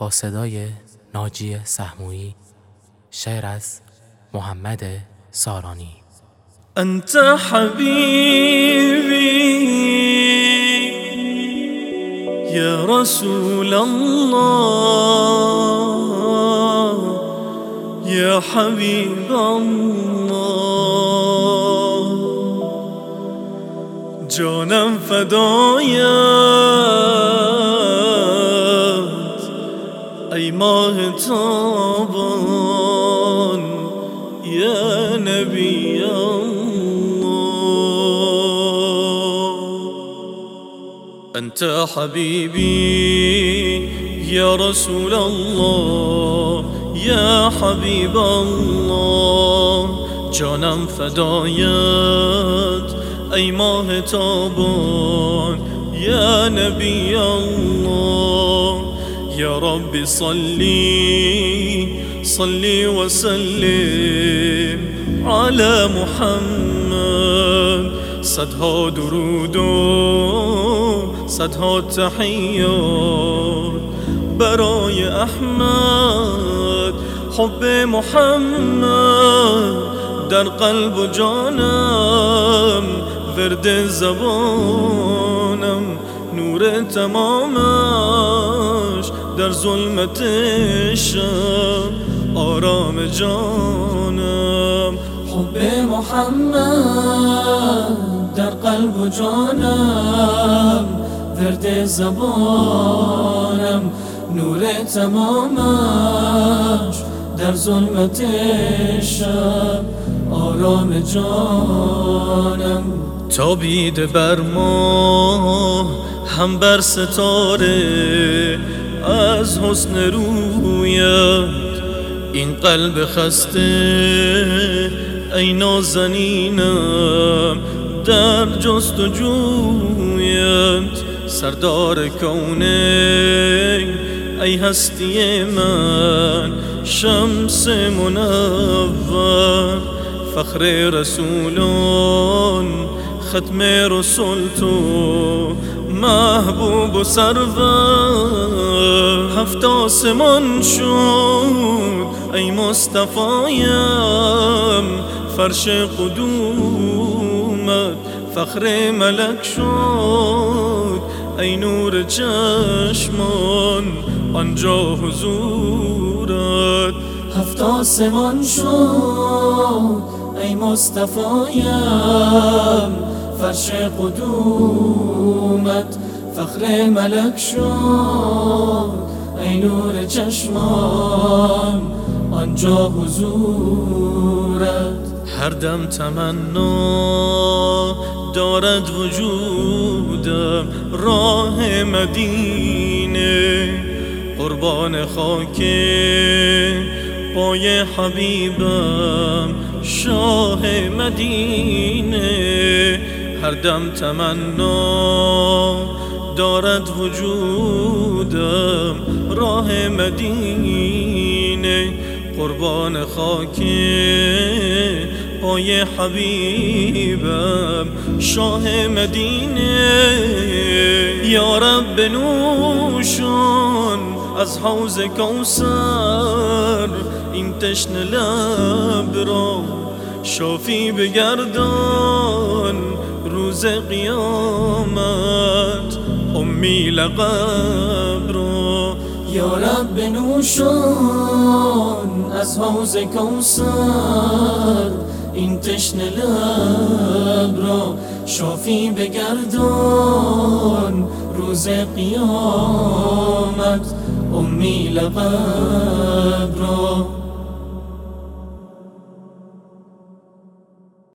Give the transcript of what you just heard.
با صدای ناجی سهمویی شعر از محمد سارانی. انت حبیبی یا رسول الله یا حبیب الله جانم فدایت ماه تابان. یا نبی أنت حبيبي يا رسول الله يا حبيب الله. جانم فدایت ای ماه تابان. نبی الله. یا رب صلی صلی وسلم على محمد. صدها درود صدها تحیات برای احمد حب محمد. در قلب و جانم ورد زبانم نور تمامش. در ظلمت شب آرام جانم. حب محمد در قلب و جانم. ورد زبانم نور تمامش. در ظلمت شب آرام جانم. تابیده بر ما هم بر ستاره. از حسن رویت. این قلب خسته ای نازنینم در جست و جویت سردار کونه ای هستی من شمس منور. فخر رسولان ختم رسول تو محبوب و سرور. هفت آسمان شد ای مصطفایم فرش قدومت فخر ملک شد. ای نور چشمان آنجا حضورت. هفت آسمان شد ای مصطفایم فرش قدومت فخر ملک شد. ای نور چشمان آنجا حضورت. هر دم تمنا دارد وجودم راه مدینه. قربان خاک پای حبیبم شاه مدینه. هر دم تمنا دارد وجودم. راه مدینه قربان خاک پای حبیبم. شاه مدینه یا رب نوشان. از حوز کوسر این تشن لب را شافی بگردان روز قیامت. امی لقب را یا رب نوشان از حوز کوسر این تشن لب را شافی بگردان روز قیامت امی لقب را